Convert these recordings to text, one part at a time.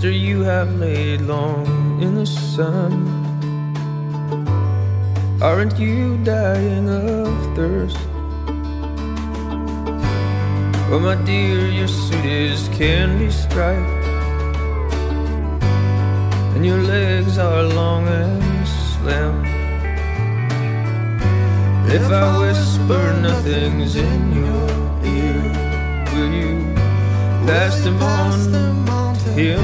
Sister, you have laid long in the sun. Aren't you dying of thirst? Oh, my dear, your suit is candy striped, and your legs are long and slim. If I whisper nothing's in your ear, will you pass them on him?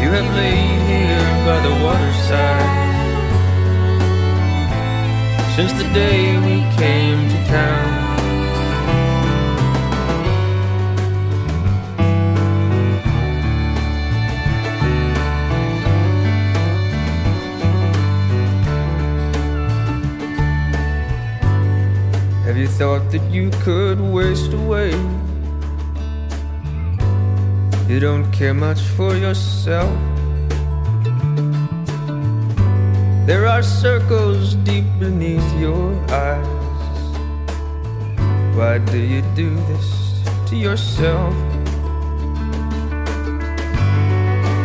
You have laid here by the waterside since the day we came to town. Have you thought that you could waste away? You don't care much for yourself. There are circles deep beneath your eyes. Why do you do this to yourself?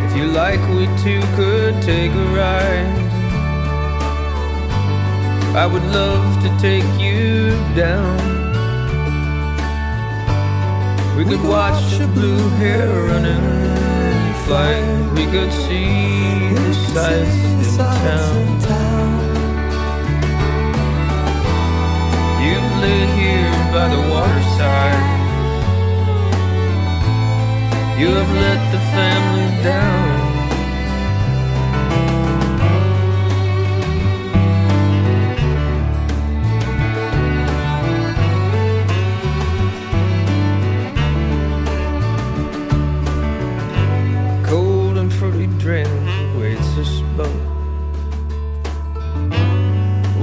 If you like, we two could take a ride. I would love to take you down. We could watch a blue heron in flight. We could see the sights in town. You've laid here by the waterside. You have let the family down.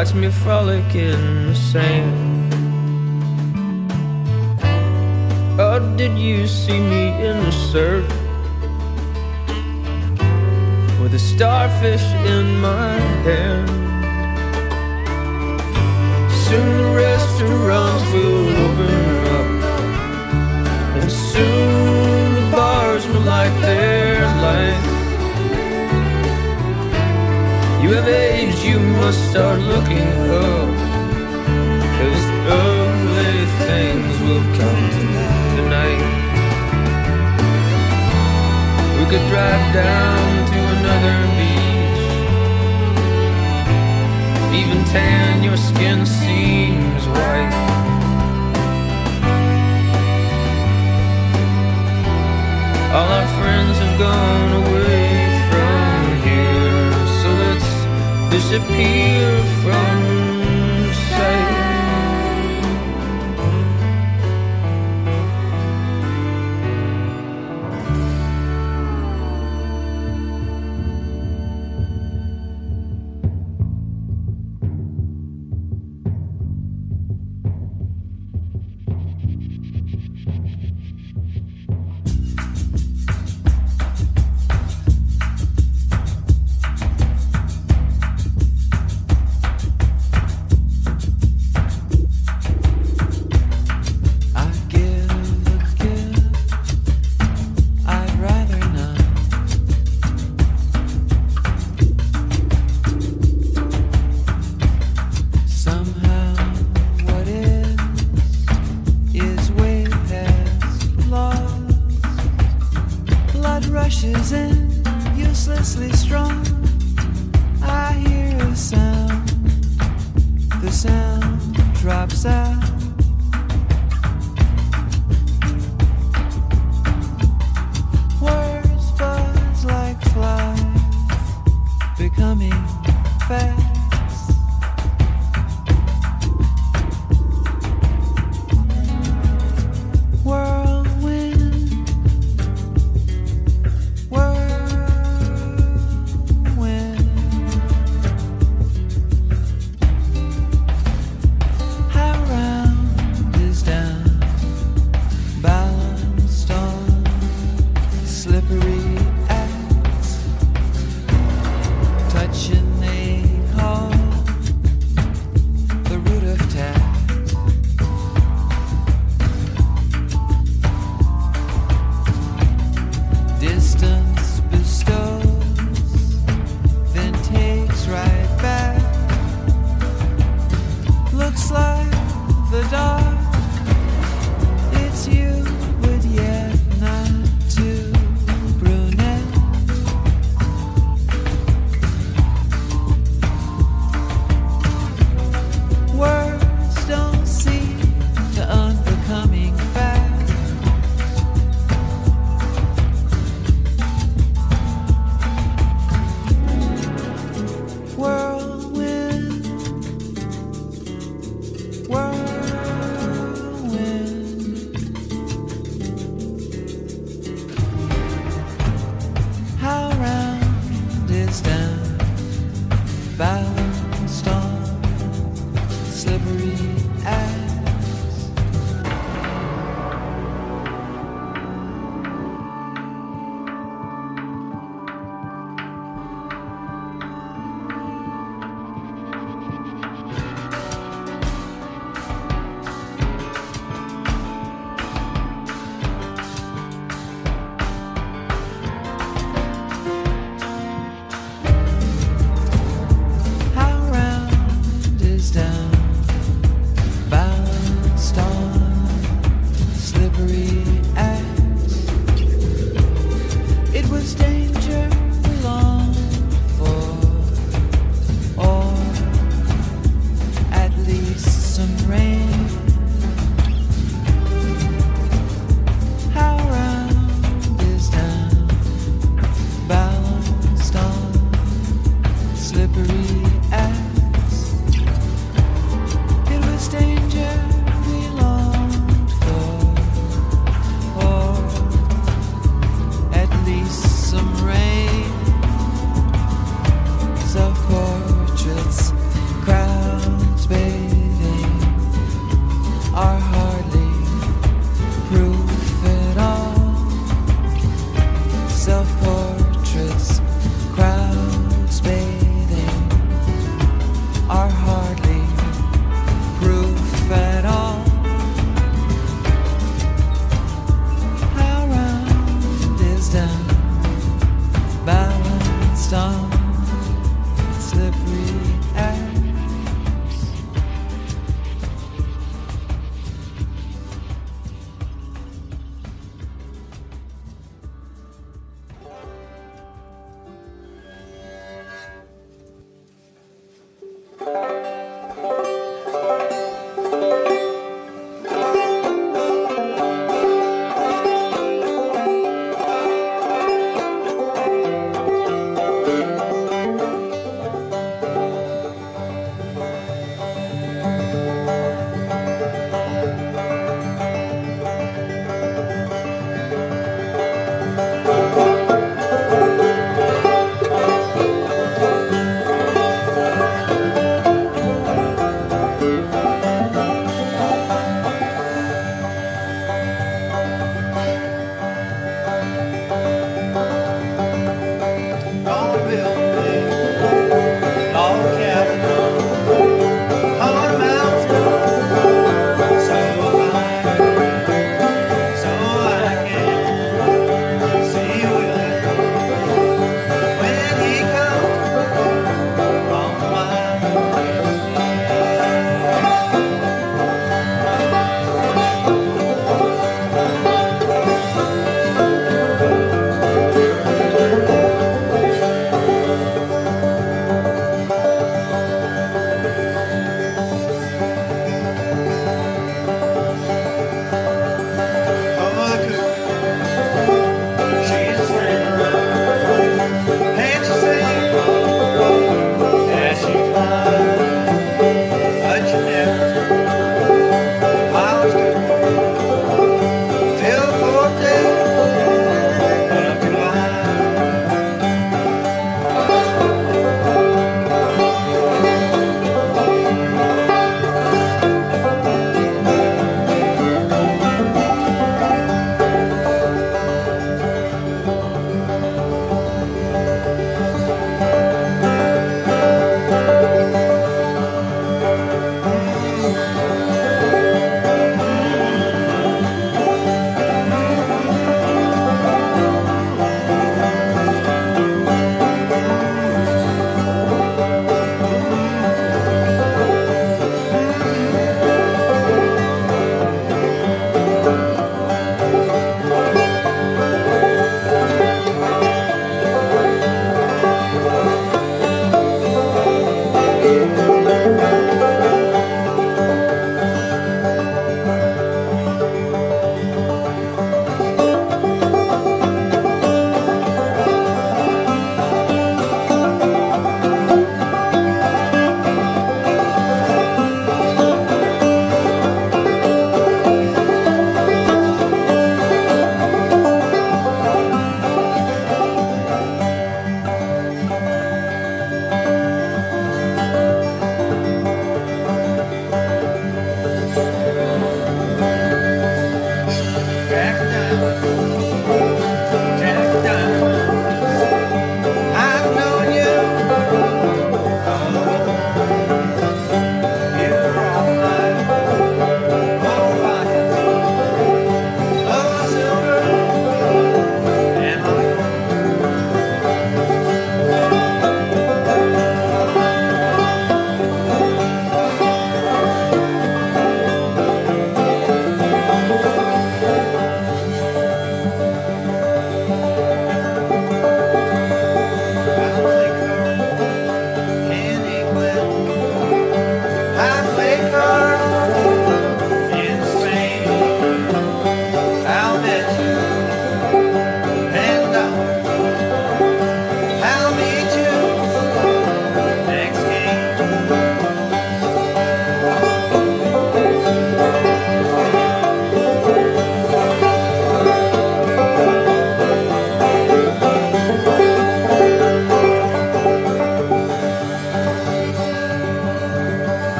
Watch me frolic in the sand. Oh, did you see me in the surf? With a starfish in my hand. Soon the restaurants will open up. And soon the bars will light their lights. Have aged, you must start looking up. Cause ugly things will come tonight. We could drive down to another beach. Even tan, your skin seems white. All our friends have gone disappear from